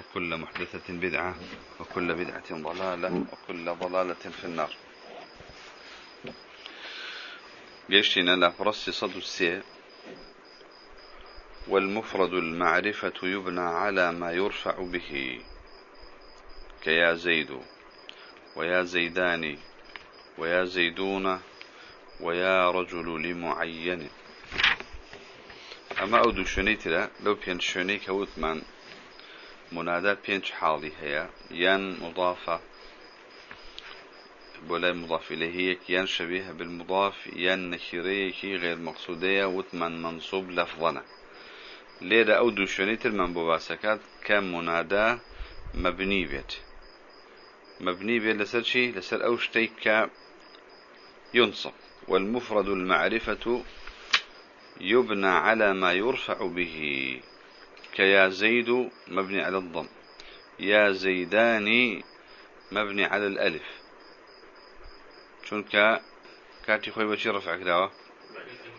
وكل محدثة بدعة وكل بدعة ضلالة وكل ضلالة في النار. قيشتنا لفرس صد السي والمفرد المعرفة يبنى على ما يرفع به. كيا زيد ويا زيدان ويا زيدون ويا رجل لمعين. أما أودو شنيتلا لو بين شني كوتمان منادى بينش حالي هي ين مضافة بولا مضاف إليه يان شبيه بالمضاف ين نكريك غير مقصودية وثمان منصوب لفظنا ليرة أو دوشونيتر من بواسكات كان منادى مبني بيت مبني بيت لسر شي لسر أو شتيك ينصب. والمفرد المعرفة يبنى على ما يرفع به. كيا زيد مبني على الضم. يا زيدان مبني على الألف. شونك كاتي خوي بشي رفع كداوة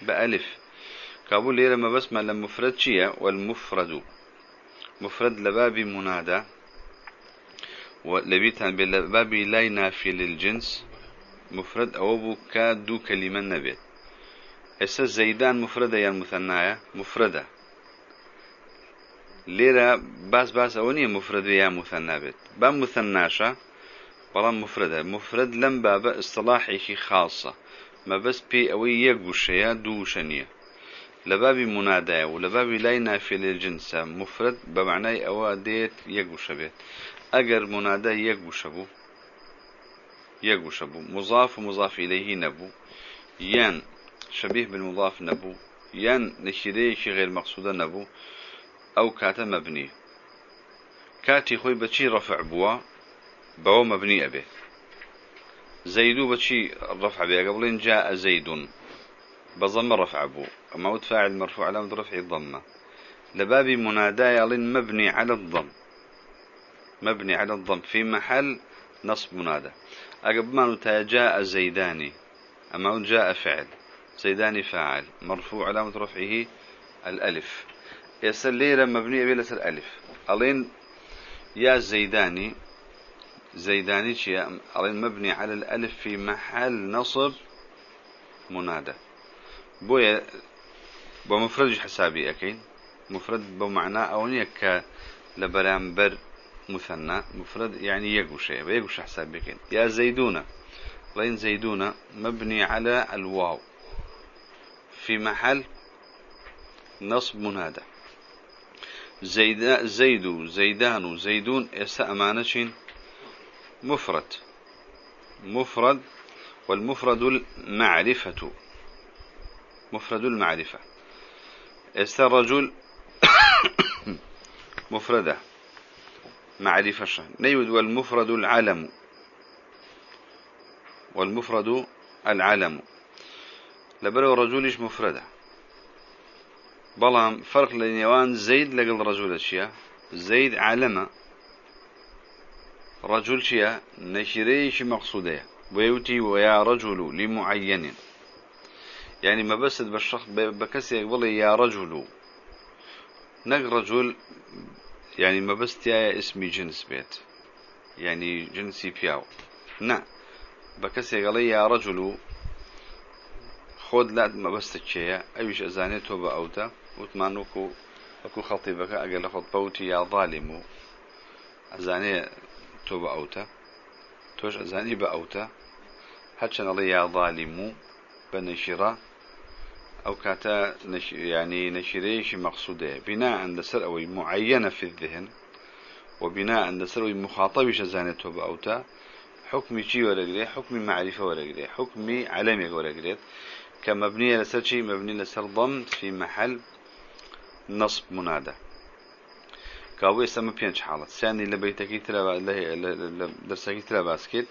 بألف. كابول ليلة ما بس ما لمفرد شيء والمفرد. مفرد لبابي منادى. ولبيتان بابي لا ينافي للجنس. مفرد أو كادو كلمة نبيت هسه زيدان مفردة يا المثناية مفردة. لێرە باس باس ئەوە نییە مفرەدێ یا موسەن نابێت. با موسەن ناشە بەڵام مفرەدە مفرەد لەم بابە ئستلااحێکی خاڵسە مەبەست پێی ئەوەی یەک گوشەیە دووشە نییە. لە بابی منادایە و لە بابی لای نافێلێ جنسە مفرد بە معنای ئەوە دێت یەک گوشە بێت. ئەگەر منادا یەک گوشە بوو یەک گوشە بوو. مزااف و مزافی لەهی نەبوو. یان شەبیه بالمضاف نەبوو یان نشیرەیەکی غێرمەقصودە نەبوو. أو كاتا مبني. كاتي خوي بشي رفع بوا بوا مبني أبي. زيدو بشي رفع بيه قبلين جاء زيد بضم رفع بو. أما فاعل مرفوع علامة رفع الضمة. لبابي منادى يلين مبني على الضم. مبني على الضم. في محل نصب منادى. أقب ما جاء زيداني. أما جاء فعل. زيداني فاعل. مرفوع علامة رفعه الألف. يسر ليلة مبنية بلا الألف ألين يا زيداني زيداني ألين مبني على الألف في محل نصب منادى بويا بمفرد حسابي أكيد مفرد بمعنى أونية ك لبرامبر مثنى مفرد يعني يقوش حسابي أكيد يا زيدون لين زيدون مبني على الواو في محل نصب منادى زيد زيد زيدان زيدون أمانة مفرد. مفرد والمفرد المعرفة. مفرد المعرفة. است الرجل مفردة. معرفة نيود والمفرد العلم. والمفرد العلم. لبرو رجولش مفردة؟ بەڵام فەرق لە نێوان زەید لەگەڵ ڕەجولە چییە؟ زەید عالەمە. ڕەجول چییە؟ نەشیرەیەکی مەقصودەیە. بۆیوتی وەیا ڕەجول و لیمعەنین یعنی مەبەست بە شخ بە کەسێک بڵێ یا ڕەجول و. نەک ڕەجول یعنی مەبەستیایە ئسمی جنس بێت. یعنی جنسی پیاو. نه بە کەسێکگەڵی یا ڕەجول و خۆت لات مەبەستە کێیە ئەویش ئەزانێت تۆ بە ئەوتە. وتمانوكو أكو خطيبك أقل خط بوتي يا ظالم. أزاني توبة أوتا. توش أزاني بأوتا. حتى نلي يا ظالم. بنشرة. أو كاتا نش يعني نشريش مقصودة. بناء عند سر معينة في الذهن. وبناء عند سر مخاطبش أزاني توبة أوتا. حكمي شي ولا قريت؟ حكمي معرفة ولا قريت؟ حكمي علمي ولا قريت؟ كمبنية لسر مبني لسر ضم في محل نصب منادى. كاوي سما بينش حالة ثاني لبيتكي ترى درسكي ترى باسكت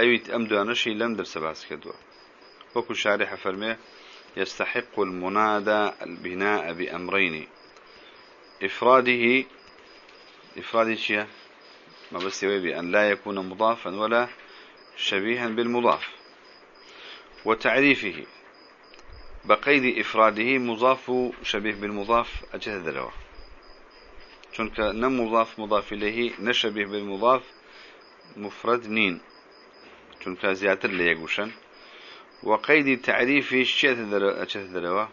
أيت أم دانشي لم درس باسكت وكل شارح فرميه يستحق المنادى البناء بأمرين. إفراده إفراد شيء ما بس بأن لا يكون مضافا ولا شبيها بالمضاف. وتعريفه بقيد إفراده مضاف شبيه بالمضاف أجهد له چونك نم مضاف مضاف إليه نشبه بالمضاف مفرد نين. چونك زيادة اللي يقوشن وقيد تعريفه أجهد له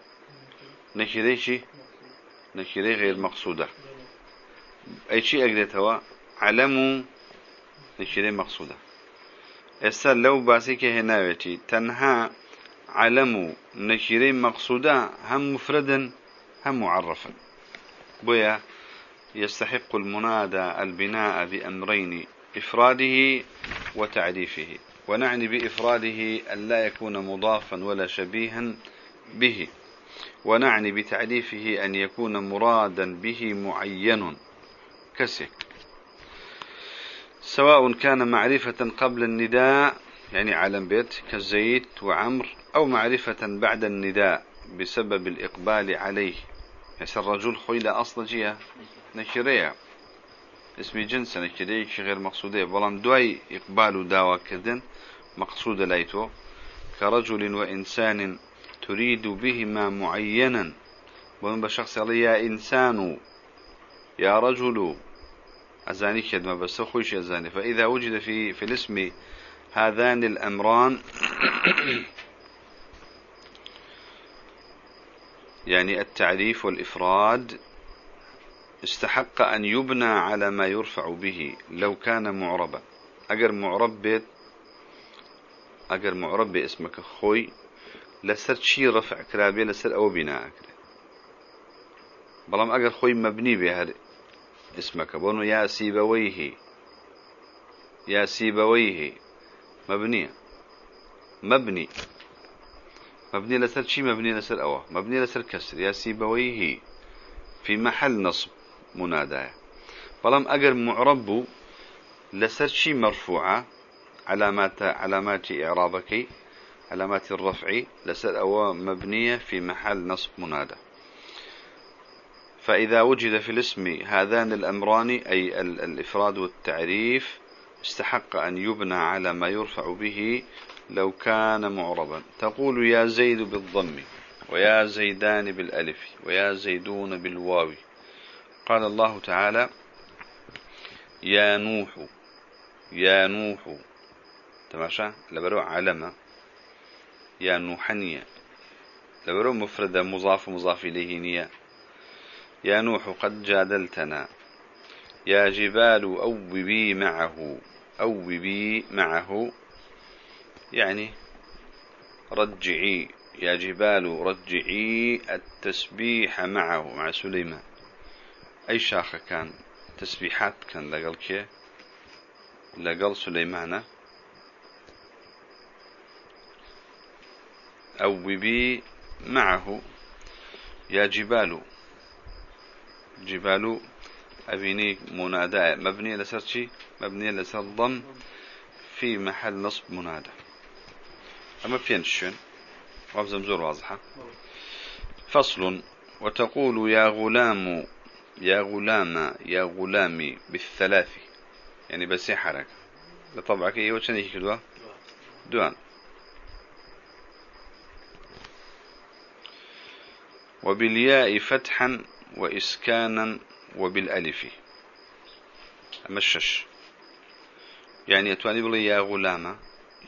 نكريشي نكري غير مقصودة. أي شيء أقدتها علم نكري مقصودة. ئێستا لەو باسێکە هێناوێتی تەنها علم و نەکیرەی مەقصودا هەم مفردن هم معرفا. بويا يستحق المنادى البناء بأمرين إفراده وتعريفه. ونعني بإفراده أن لا يكون مضافا ولا شبيها به. ونعني بتعريفه أن يكون مرادا به معين. كسك. سواء كان معرفة قبل النداء يعني علم بيت كالزيت وعمر أو معرفة بعد النداء بسبب الإقبال عليه. يسر الرجل خويلة أصل جيه نكرية. اسمي جنس نكرية غير مقصودية بلان دواي إقبال داوا كذن مقصود ليتو كرجل وإنسان تريد بهما معينا. ومن بشخص يا إنسان يا رجل أزاني كدمة بس خوش أزاني. فإذا وجد في في الاسم هذان الأمران يعني التعريف والإفراد استحق أن يبنى على ما يرفع به لو كان معربا. أجر معرب بيت أجر معرب اسمك خوي لسر شي رفع كرابي لسر أو بناء بلام أجر خوي مبني بهذا اسمك. بونو يا سيبويه يا سيبويه. مبني مبني. مبني لسر شي؟ مبني لسر أوه مبني لسر كسر. يا سيبويه. في محل نصب منادى بلام أجر معرب لسر شي مرفوعة. علامات علامات إعرابك. علامات الرفع. لسر أو مبنية في محل نصب منادى فإذا وجد في الاسم هذان الأمران أي الإفراد والتعريف استحق أن يبنى على ما يرفع به لو كان معربا. تقول يا زيد بالضم ويا زيدان بالألف ويا زيدون بالواو. قال الله تعالى يا نوح يا نوح. تماشى؟ لبرو علم. يا نوحنية لبرو مفرد مضاف مضاف إليه نية. يا نوح قد جادلتنا. يا جبال أوبي معه أوبي معه. يعني رجعي يا جبال رجعي التسبيح معه مع سليمان. أي شاخة كان تسبيحات كان لقل كي؟ لقل سليمان. أوبي معه. يا جبال جبال أبيني منادى مبني لسر شي؟ مبني لسر ضم في محل نصب منادى. أما فين الشن وابزم زور واضحة. فصل وتقول يا غلام يا غلام يا غلامي بالثلاث. يعني بس حركة. لطبعك إيه وشان يكدوا دوان وبالياء فتحا وإسكانا وبالألف. مشش يعني أتواني بلي يا غلامة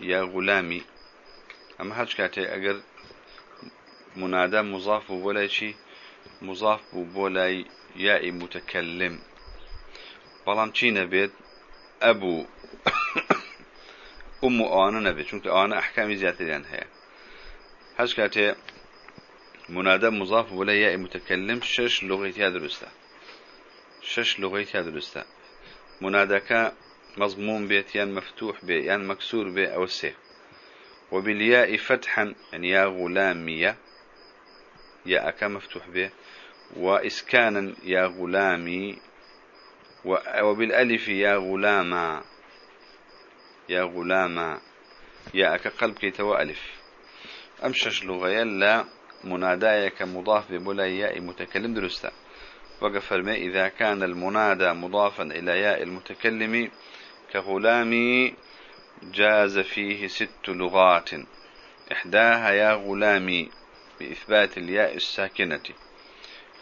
يا غلامي. أما هاتش كاتي أقر منادى مضاف ولا شيء مضاف ولا ياء متكلم. بلام چی نبيت؟ أبو أم أنا نبيت چونك أنا أحكامي زيادة لأن هي هاش كاتي منادى مضاف ولا ياء متكلم شش لغيتها درسته. شش لغيتها درسته منادك مضموم بيت يان مفتوح بي يان مكسور بي أو سي وبالياء فتحا يعني يا غلامية ياءك مفتوح به وإسكانا يا غلامي وبالألف يا غلاما يا غلاما يا أكقلب كي تو ألف أمشش لغة لا منادايك مضاف ببلا ياء متكلم درستا وقف ما إذا كان المنادى مضافا إلى ياء المتكلم كغلامي جاز فيه ست لغات. إحداها يا غلامي بإثبات الياء الساكنة.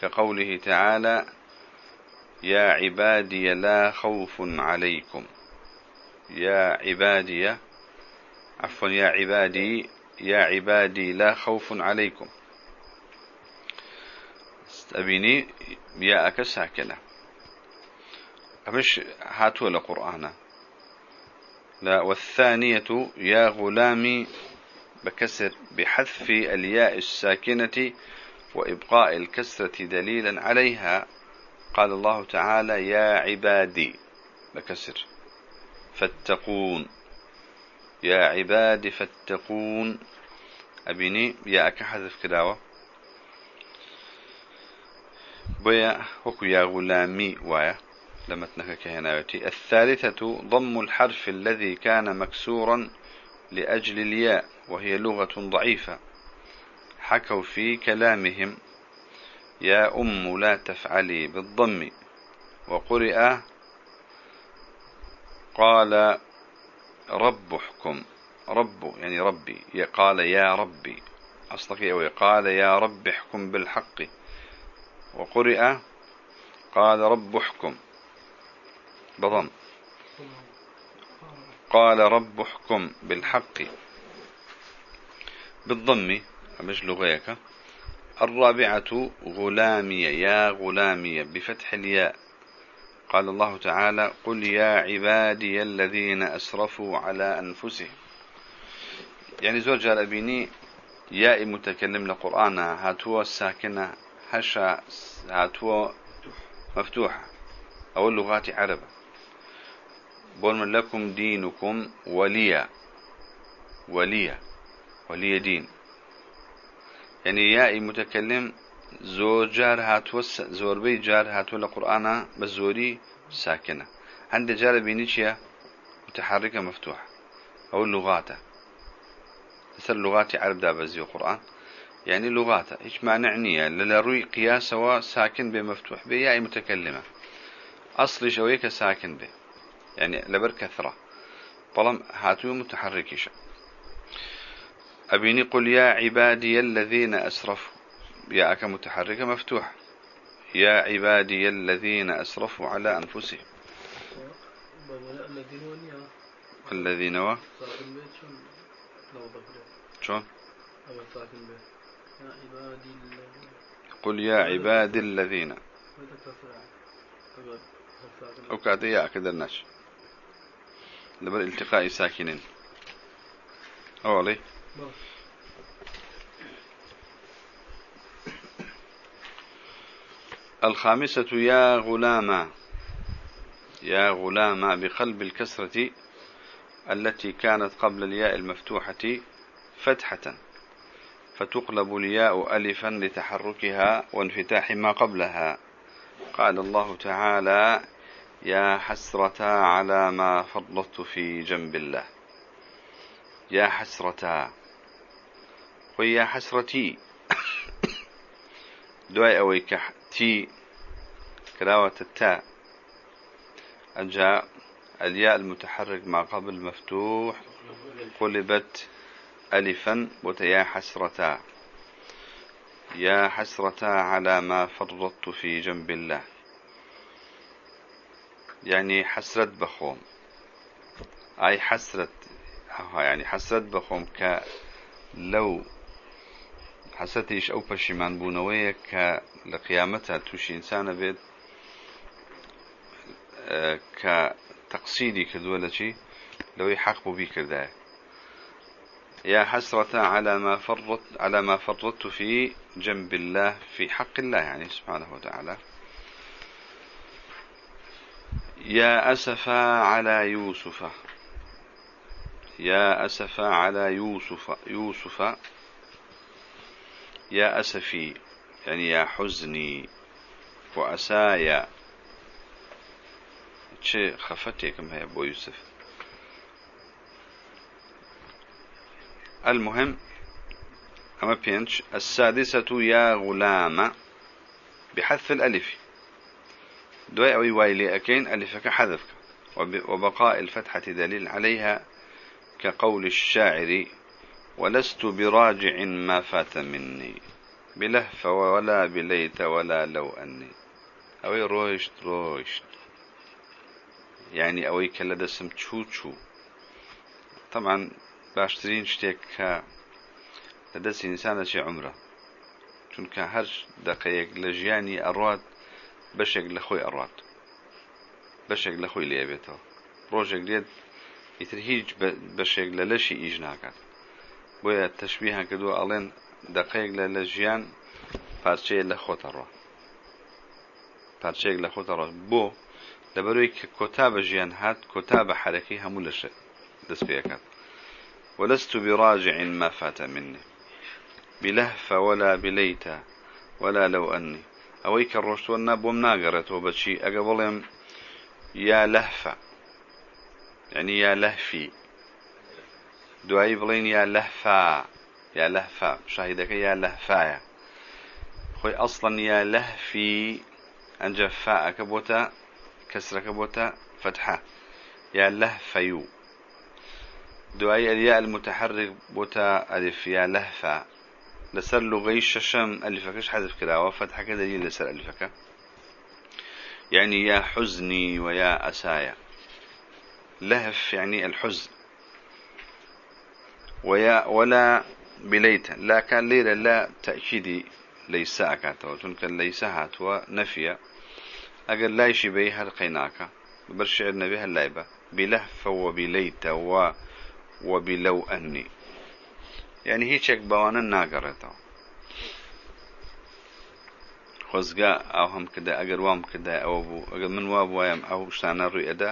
كقوله تعالى يا عبادي لا خوف عليكم. يا عبادي عفوا يا عبادي يا عبادي لا خوف عليكم. أبيني يا أك ساكنة. مش هاتوا لقرآن. لا والثانية يا غلامي بكسر بحذف الياء الساكنة وإبقاء الكسرة دليلا عليها. قال الله تعالى يا عبادي بكسر. فاتقون. يا عبادي فاتقون. أبيني يا أكحذف كداوة. بيا وكو يا غلامي وايا. لما تنكك هناوتي الثالثة ضم الحرف الذي كان مكسورا لأجل الياء وهي لغة ضعيفة. حكوا في كلامهم يا أم لا تفعلي بالضم. وقرئ قال رب احكم رب يعني ربي. قال يا ربي. أصلك أوي قال يا رب احكم بالحق. وقرئ قال رب احكم. بضم. قال رب احكم بالحق. بالضم مش لغيك. الرابعة غلامية يا غلامية بفتح الياء. قال الله تعالى قل يا عبادي الذين أسرفوا على أنفسهم. يعني زوج الأبيني يا متكلم لقرآن هاتوا الساكنة هشا هاتوا مفتوحة. أو اللغات عربة. بول من لكم دينكم وليا. وليا. ولي دين. يعني ياء متكلم زور جار هاتو زور بي جار هاتو لقرآن بزوري ساكنة. عند جار بينيشيا متحركة مفتوحة. أو اللغات مثل لغات عرب دابزي وقرآن يعني لغاته إيش ما نعنيه للروي قياسه ساكن بمفتوح بياء متكلمة. أصل شويك ساكن به يعني لبر كثرة. طالما هاتو متحركيش أبيني قل يا عبادي الذين أسرفوا. يا أكا متحركة مفتوح. يا عبادي الذين أسرفوا على أنفسهم. الذين و؟ شون؟ قل يا عبادي الذين. كاد يا كذا الناس لبر التقاء ساكنين. أولي الخامسة يا غلاما. يا غلاما بقلب الكسرة التي كانت قبل الياء المفتوحة فتحة. فتقلب الياء ألفا لتحركها وانفتاح ما قبلها. قال الله تعالى يا حسرة على ما فرطت في جنب الله. يا حسرة. ويا حسرتي. دعي أويك. تي كراوة التاء. أجاء الياء المتحرك ما قبل مفتوح. قلبت. ألفا وتيا حسرتا. يا حسرتا على ما فرطت في جنب الله. يعني حسرت بخوم. أي حسرت يعني حسرت بخوم ك لو حسرتيش أو بشيمان بونوية ك لقيامتها توشي إنسان بيت آه كتقصيدي كدولة لو يحق بي كذا يا حسرة على ما فرط على ما فرطت في جنب الله في حق الله يعني سبحانه وتعالى. يا أسفا على يوسف. يا أسفا على يوسف. يوسف. يا أسفي يعني يا حزني. وأسايا. چه خفتێکم هەیە بۆ يوسف. المهم أما بينش السادسة يا غلام بحذف الألف. دوي أو وايلي أكين ألفك حذفك. وبقاء الفتحة دليل عليها كقول الشاعر ولست براجع ما فات مني. بلهف ولا بليت ولا لو أني. أوي روشت روشت. يعني أوي كلا دسم تشو تشو طبعا باشترين شتيك لدس إنسان شي عمره چونکە هەر دقەیەک لە ژیانی ئەڕات بەشێک لە خۆی ئەڕات بەشێک لە خۆی لێبێتەوە. ڕۆژێک لێت ئیتر هیچ بەشێک لە لەشی ئیش ناکات. بۆیە تەشبیهان کردووە ئەڵێن دقەیەک لە لە ژیان پارچەیە لە خۆتەڕە پارچەیەک لە خۆتەڕە بۆ لەبەروی کە کۆتا بە ژیان هات کۆتا بە حرەکەی هەموو لەش دەست پێەکات ولست براجع ما فات مني. بلهف ولا بليت ولا لو أني. أويك الرشتون بوم ناقرت وبشي. أقبلهم يا لهفة يعني يا لهفي. دوایی بڵین لەفا یا لەفا شاهیدەکە یا لەفاایە خۆی ئەسڵەن یا لەفی ئەنجە فاەکە بۆتە کەسرەکە بۆتە فتحە یا لەفەیو دوایی ئەلیا المتحرك بۆتە ئەلیف یا لەفا لەسەر لغەی شەشەم ئەلیفەکەش حذف کراوە فتحەکە دەلیل لەسەر ئەلیفەکە يعني يا حزني ويا أسايا. لهف يعني الحزن. ويا ولا بليت. لا كان ليلة لا تأكيدي ليس أكاته تنك ليس هاتوا نفيا. أقل لا يشي بي هلقيناك برشع النبي هاللايبة بلهف وبليت و وبلو أني. يعني هيك بوانا ناقرته خۆزگا ئەو هەم کردە ئەگەر وام کردە ئەوە بوو ئەگەر من وا بوایم ئەو شتانە ڕووی ئەدا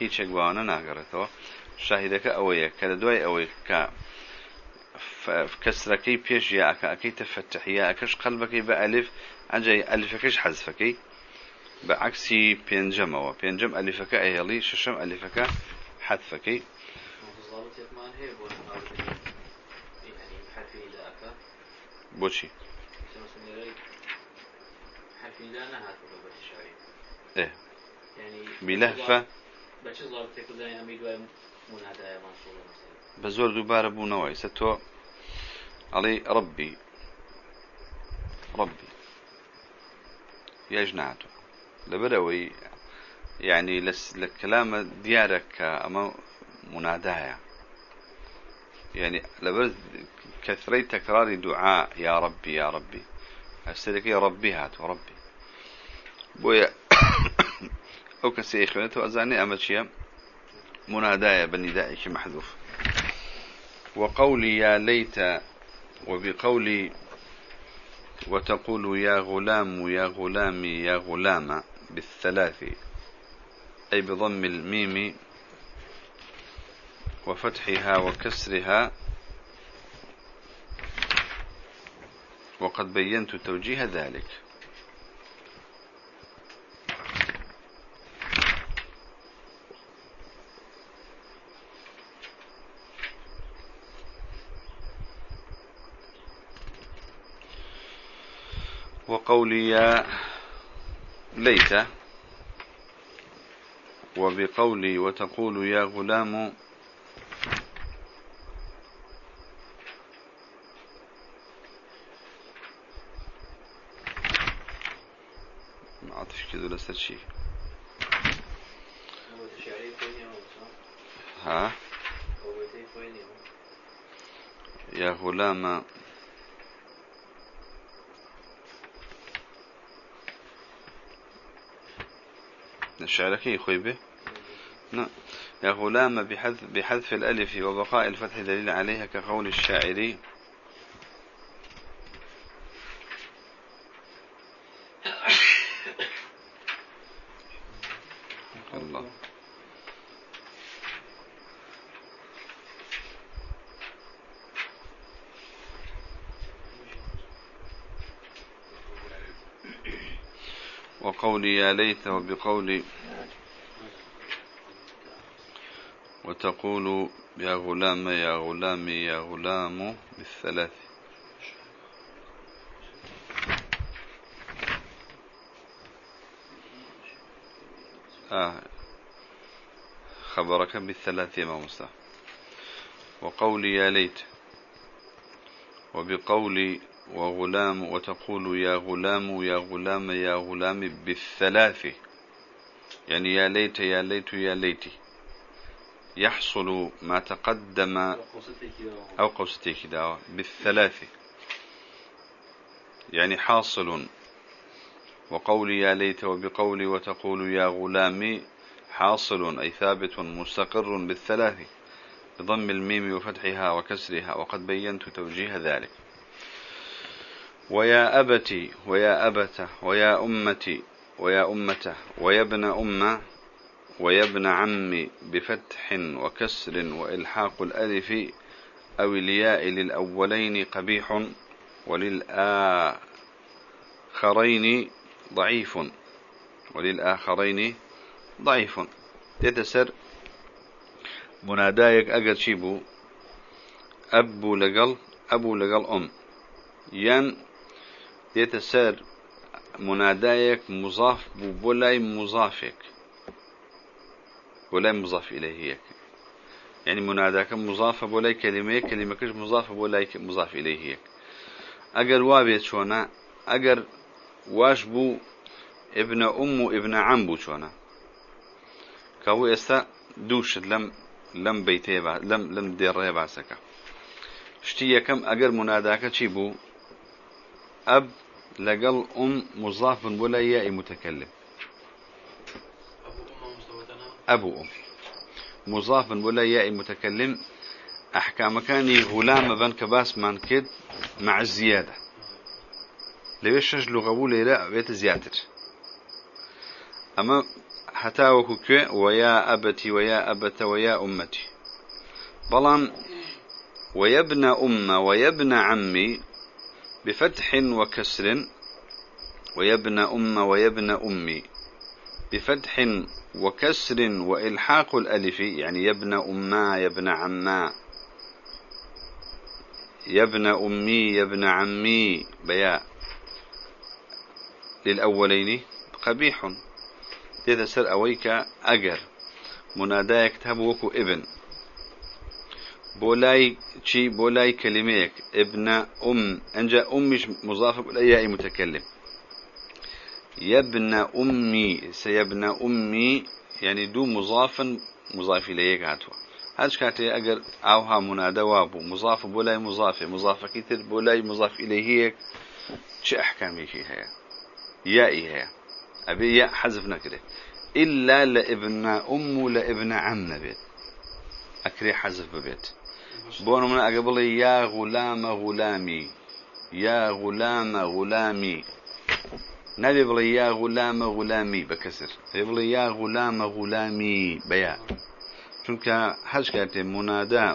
هیچێک بەوانە ناگەڕێتەوە شاهیدەکە ئەوەیە کە لە دوای ئەوەی کە کەسرەکەی پێش یاکە ئەەکەیتە فتحیا ئەکەش قەلبەکەی بە ئەلف ئەنجای ئەلیفەکەش حەزفەکەی. بە عکسی پێنجەمەوە. پێنجەم ئەلیفەکە ئەهێڵی ششم ئەلیفەکە حەدفەکەی إيه بلهفة بزور دوباره بونەوەی سە تۆ ئەڵێ ڕبی ڕبی یاژ ناتوە لەبەرەوەی يعني کلامە دیارە کە ئەمە منادایە يعني لەبەر كثري تكرار دعاء يا ربي يا ربي. السلكي ربي هات وربي بويا أو كسي إخوانته أزاني أما شيء؟ منادايا بندائك محذوف. وقولي يا ليت وبقولي وتقول يا غلام يا غلامي يا غلام بالثلاث أي بضم الميم وفتحها وكسرها وقد بينت توجيه ذلك. وقولي ليت وبقولي وتقول يا غلام ما عطش كذا لسر شيء ها غلام شعرك يخوي به. نعم. يا غلام بحذف, بحذف الألف وبقاء الفتح دليل عليها كقول الشاعر الله وقولي يا ليت وبقولي. وتقول يا غلام يا غلام يا غلام بالثلاث. آه. خبرك بالثلاث يا موسى وقولي يا ليت. وبقولي وغلام وتقول يا غلام يا غلام يا غلام بالثلاث. يعني يا ليت يا ليت يا ليتي يحصل ما تقدم أو قوستي كده بالثلاث. يعني حاصل. وقولي يا ليت وبقولي وتقول يا غلامي حاصل أي ثابت مستقر بالثلاث. بضم الميم وفتحها وكسرها وقد بينت توجيه ذلك. ويا أبتي ويا أبته ويا أمتي ويا أمته ويا ابن أمة ويا ابن عمي بفتح وكسر وإلحاق الألف أو الياء للأولين قبيح وللآخرين ضعيف. وللآخرين ضعيف. يتسر منادايك أقل شيبو. أبو لقل. أبو لقل أم. ين دێتە سەر منادایەک مزاف بوو بۆ لای مزافێک بۆ لای مزافی لە هەیەک ینی مناداکە مزافە بۆ لای کللیمەیە کللیمەکەش مزافە بۆ لای مزافی لە هەیەک ئەگەر وابێ چۆنا ئەگەر واش بوو ابنە عم و ابنە عام بوو چۆنا کەو ئێستا دووشت لەم لەم بیتێ لەم لەم دێڕێ باسەکە. شتی یەکەم ئەگەر مناداکە چی بوو؟ أب لقل أم مضاف ولا ياء متكلم. أبو أم. مضاف ولا ياء متكلم. أحكام كاني غلام بن كباس من كد مع الزيادة. لو يشج لغة لا بيت زيادة. أما حتى وكوك ويا أبتي ويا أبت ويا أمتي. بلان ويا ابن أم ويا ابن عمي بفتح وكسر ويبن أم ويبن أمي. بفتح وكسر وإلحاق الألف يعني يبن أما يبن عما. يبن أمي يبن عمي. بياء. للأولين قبيح. إذا سر أويك أجر. مناداك تهبوك ابن. بولاي شي بولاي كلميك ابن أم. أنجا أمش مضاف إلى متكلم. يبن أمي سيبن أمي يعني دو مضافا مضاف إليه هاتوا. هاش كاتي أجر أوها منادى وابو. مضاف بولاي مضاف مضاف كتير بولاي مضاف إليه شي أحكامي هي يا؟ إيه أبي يا حذفنا كده إلا لابن أم لابن عم بيت أكري حذف ببيت. بون من أقبل يا غلام غلامي يا غلام غلامي. نبي بلي يا غلام غلامي بكسر. يبلي يا غلام غلامي بيا چونك هش كاتي منادى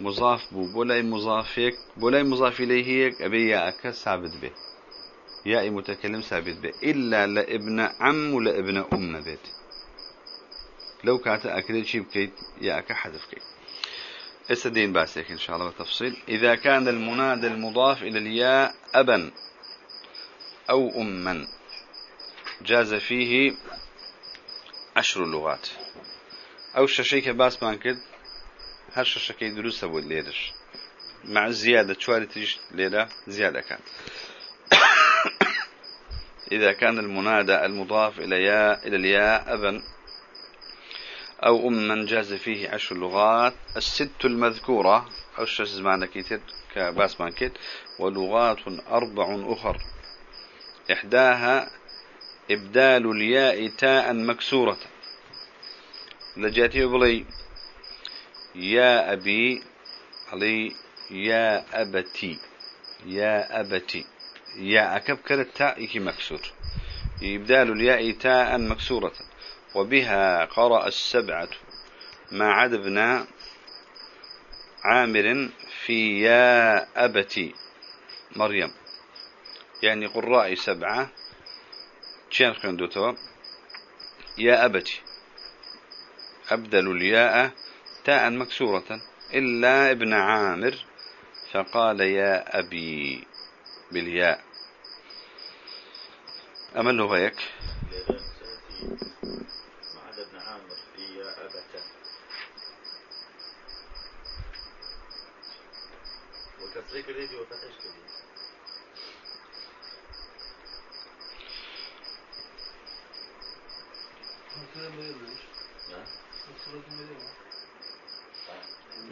مضاف بو بولاي مضافك بولاي مضاف إليه أبي يا أكا ثابت به يا متكلم ثابت به إلا لابن عم ولا ابن أم بيت لو كانت أكيد شيء بكيت يا أكا حذف كيت استدين باسك إن شاء الله بالتفصيل. إذا كان المنادى المضاف إلى الياء أبا أو أما جاز فيه عشر لغات. أو ششيك باس مانكد هر ششكي دروس أبو ليرش مع الزيادة شواري تجيش ليلة زيادة كان. إذا كان المنادى المضاف إلى ياء إلى الياء أبا أو أما جاز فيه عشر لغات الست المذكورة أو الشخص معنا كتير كباس مانكت ولغات أربع أخر. إحداها إبدال الياء تاء مكسورة. لجاتي بلي يا أبي علي يا أبتي يا أبتي. يا أكب كرت تاء مكسور. إبدال الياء تاء مكسورة. وبها قرأ السبعة ما عدبنا عامر في يا أبتي مريم. يعني قراء سبعة. يا أبتي أبدل الياء تاء مكسورة. إلا ابن عامر. فقال يا أبي بالياء. أمل هيك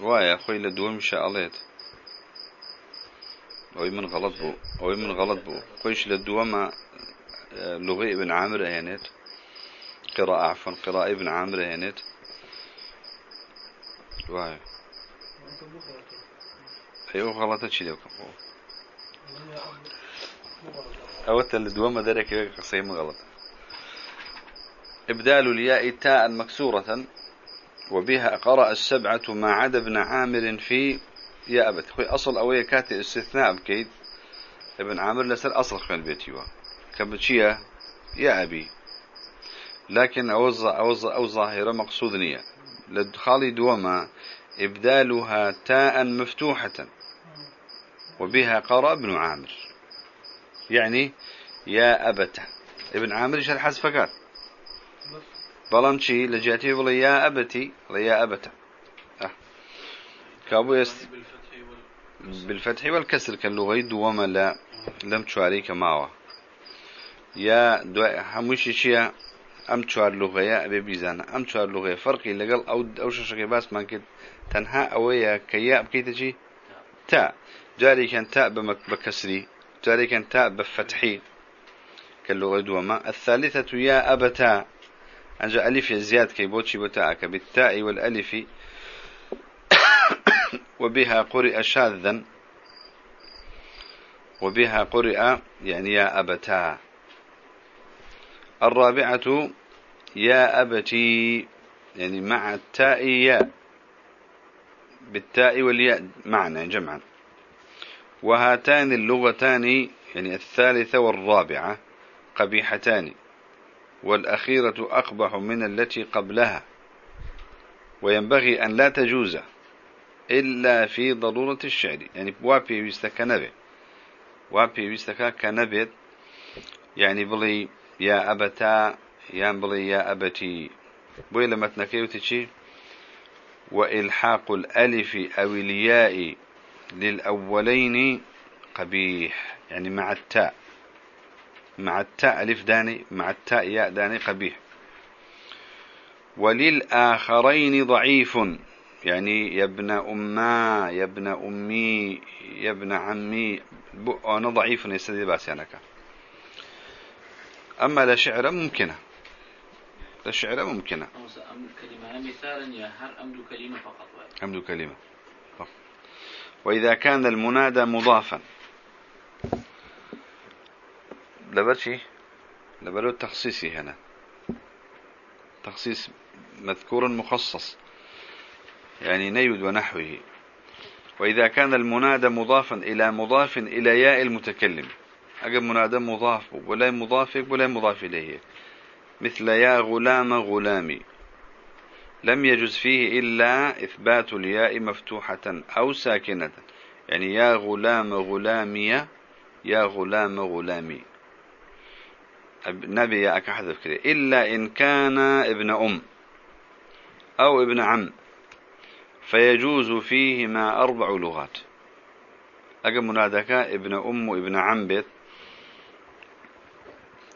وايا خوي لدوم شاءلت أو من غلط بو أو من غلط بو. خويش لدوما آه، لغي ابن عامر هينت قراءة عفوا قراءة ابن عامر هينت وايا أيوه غلطة شي لو كفو أوت لدوما درك قصيم غلط إبدال الياء تاء مكسورة وبها قرأ السبعة ما عدا ابن عامر في يا أبت خوي أصل أوي كاتي استثناء بكيد ابن عامر لسر أصل خوي البيت يوا. كبتشيا يا أبي. لكن أوزع أوزع أو ظاهرة مقصود نية. دوما إبدالها تاء مفتوحة. وبها قرأ ابن عامر. يعني يا أبت. ابن عامر شرح حذفكات بلام شي لجاتي بلا يا أبتي يا أبتا أه. كابو يست بالفتح والكسر كاللغة دوما لا لم تشاريك معه يا دو هموشي شيا أم چوار لغه أبي بيزانا أم چوار لغه فرقي لقل أو أو ششكي باس ما كنت تنها أويا كيا بكيتجي؟ تا. جاري كان تاء بكسري جاري كان تاء بفتحي. كاللغة دوما. الثالثة يا أبتا. أنجا ألف زياد كي بوتشي بتاعك بالتاء والألف. وبها قرئ شاذا. وبها قرئ يعني يا أبتا. الرابعة يا أبتي. يعني مع التاء يا. بالتاء والياء. معنى جمعا. وهاتان اللغتان يعني الثالثة والرابعة قبيحتان والأخيرة أقبح من التي قبلها. وينبغي أن لا تجوز إلا في ضرورة الشعر يعني وابي يستكى نبي وابي يستكى كنبي يعني بلي يا أبتا يا بلي يا أبتي بوي لما تنكيوتي وإلحاق الألف أو الياء للأولين قبيح يعني مع التاء. مع التاء ألف داني مع التاء ياء داني قبيح. وللآخرين ضعيف يعني يا ابن أما يا ابن أمي يا ابن عمي. أنا ضعيف يستدي باسيانك أما لا شعر ممكنة. لا شعر ممكنة. كلمة. مثالا يا هر أمد كلمة فقط. أمد كلمة. وإذا كان المنادى مضافا. لبرشي؟ لبرو التخصيصي هنا. تخصيص مذكور مخصص. يعني نيد ونحوه. وإذا كان المنادى مضافا إلى مضاف إلى ياء المتكلم. أجل منادى مضاف ولا مضاف ولا مضاف إليه. مثل يا غلام غلامي. لم يجز فيه إلا إثبات الياء مفتوحة أو ساكنة. يعني يا غلام غلامي يا غلام غلامي. نبي يا أكحذف كده إلا إن كان ابن أم أو ابن عم فيجوز فيهما أربع لغات. أجا منادك ابن أم وابن عم بيت.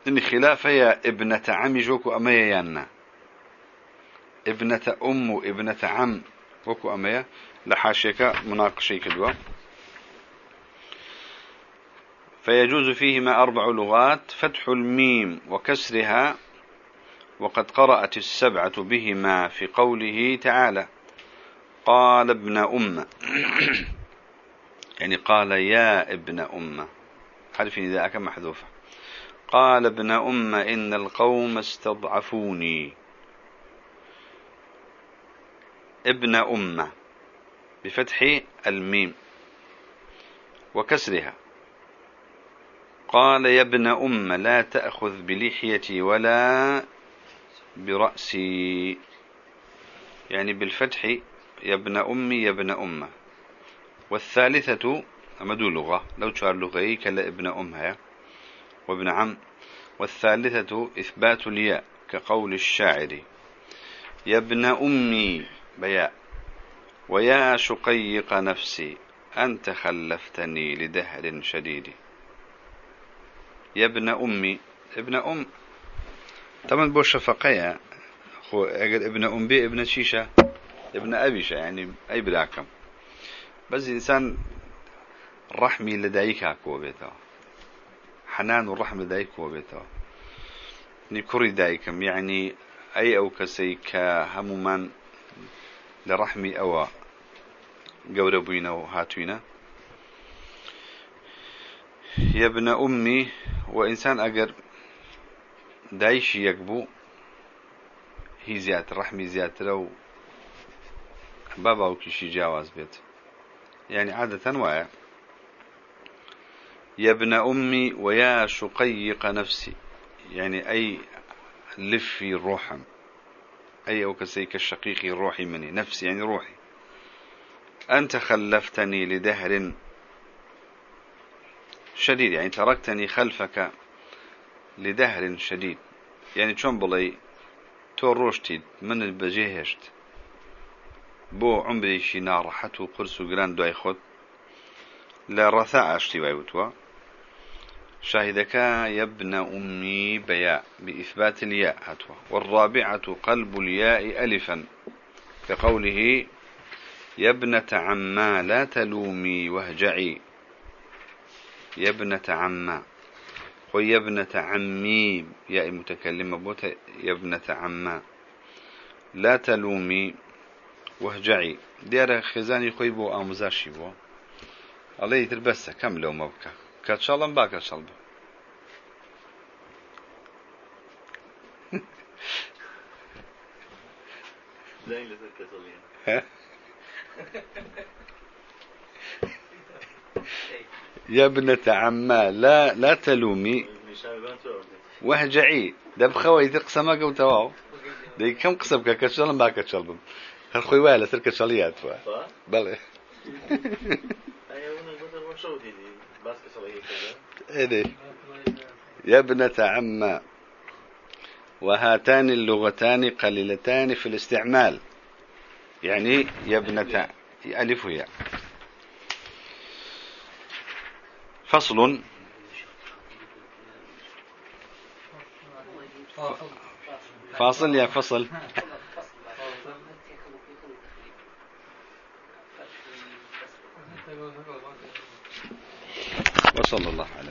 إن خلاف هي ابنة عم جوكو أمية يانا ابنة أم وابنة عم. وكو أمية. لحاشيك مناقشي كدوا فيجوز فيهما أربع لغات. فتح الميم وكسرها. وقد قرأت السبعة بهما في قوله تعالى قال ابن أم. يعني قال يا ابن أم. حرف أكم محذوفة. قال ابن أم إن القوم استضعفوني. ابن أم بفتح الميم وكسرها. قال يا ابن أم لا تأخذ بلحيتي ولا برأسي. يعني بالفتح يا ابن أمي يا ابن أمة. والثالثة أمدو لغة. لو شار لغة كلا ابن أمها وابن عم. والثالثة إثبات الياء كقول الشاعر. يا ابن أمي بياء. ويا شقيق نفسي أنت خلفتني لدهر شديد. يا ابن أمي ابن أم. طبعا بو شفقية. خو أجل ابن أم بي ابن شيشة ابن أبيشة يعني أي براكم بس إنسان رحمي لديك هكو بيته. حنان والرحمة لديك هو بيته. نكري دايكم يعني أي أو كسيك لرحمي أو قوربوين أو هاتوين يا ابن أمي وإنسان أجر دايش يكبو هي زيادة رحمي زيادة لو بابا وكيشي جاواز بيت. يعني عادة وايا يا ابن أمي ويا شقيق نفسي. يعني أي لفي روحا. أي أو كسيك الشقيق روحي مني نفسي يعني روحي. أنت خلفتني لدهر شديد يعني تركتني خلفك لدهر شديد. يعني شون بلي؟ تو روشتي من البجيهشت بو عمري شي نارحت وقرس وقران دواي خود. لا رثاء أشتي ويوتوا. شاهدك يا ابن أمي بياء بإثبات الياء هتوا والرابعة قلب الياء ألفا. كقوله يا ابنة عما لا تلومي واهجعي. يا ابنة عما. ويا ابنة عمي يا متكلمة بوت يا ابنة عما. لا تلومي واهجعي. ديار خزاني خويبو أمزاشي بو. الله يتربسه كم لو مبكى كاتشالم با كاتشالب يا ابنة عما لا لا تلومي وهجعي دب خوي تقسم قوت واو دي كم قسم كاتشالم با كاتشالب هل خوي ولا سر كاتشاليات بله إيه يا ابنة عم وهاتان اللغتان قليلتان في الاستعمال. يعني يا ابنة ألف يا فصل. فاصل يا فصل. وصلى الله محمد